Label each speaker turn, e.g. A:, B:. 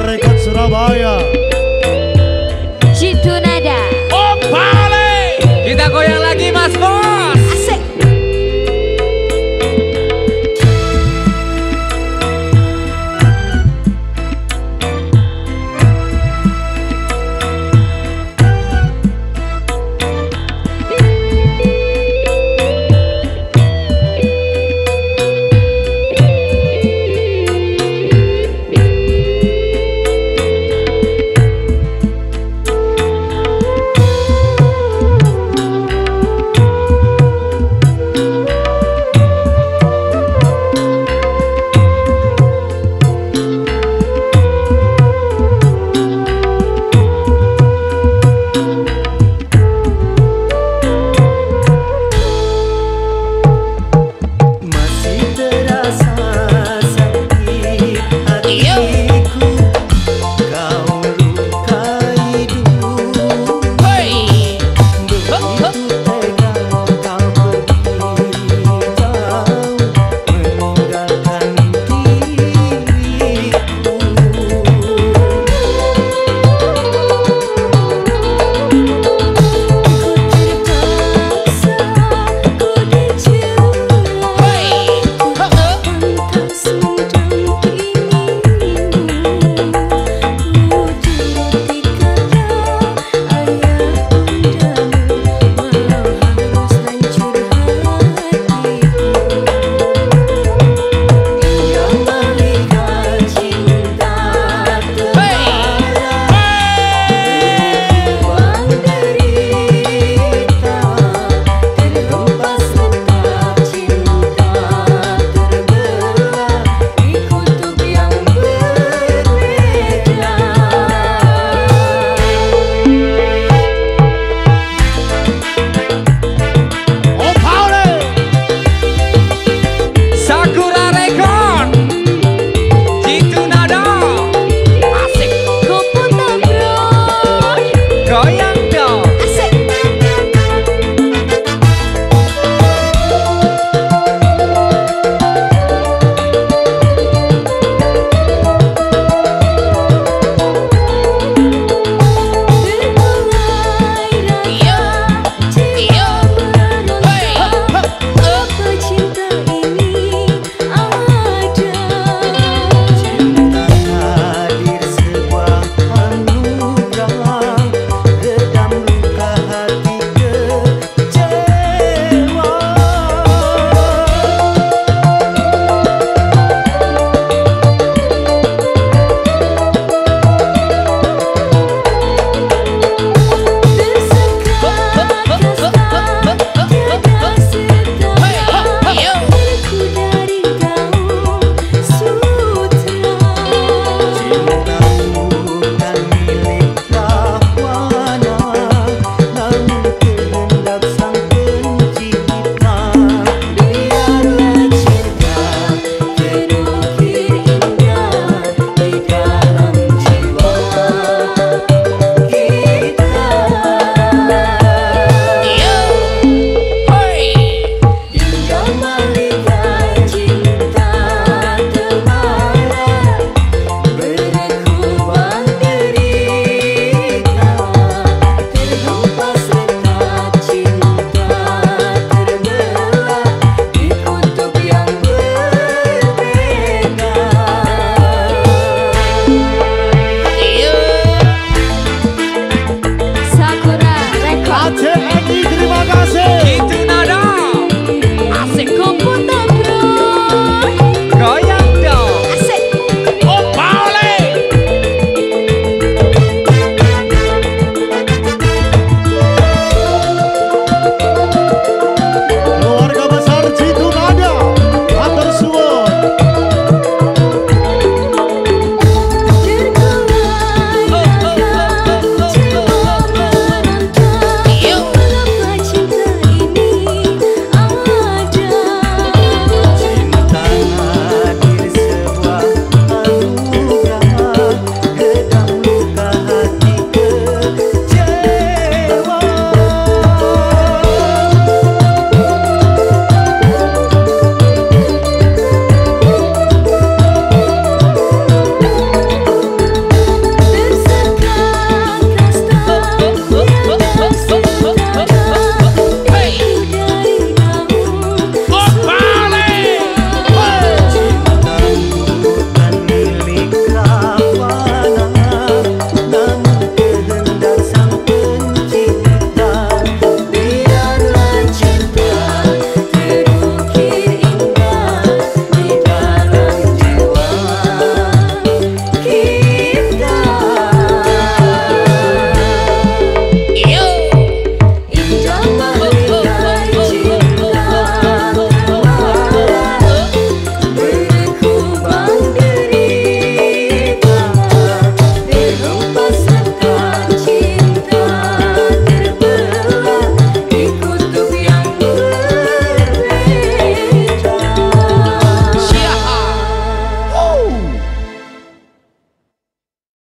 A: Arre Katsurabaia.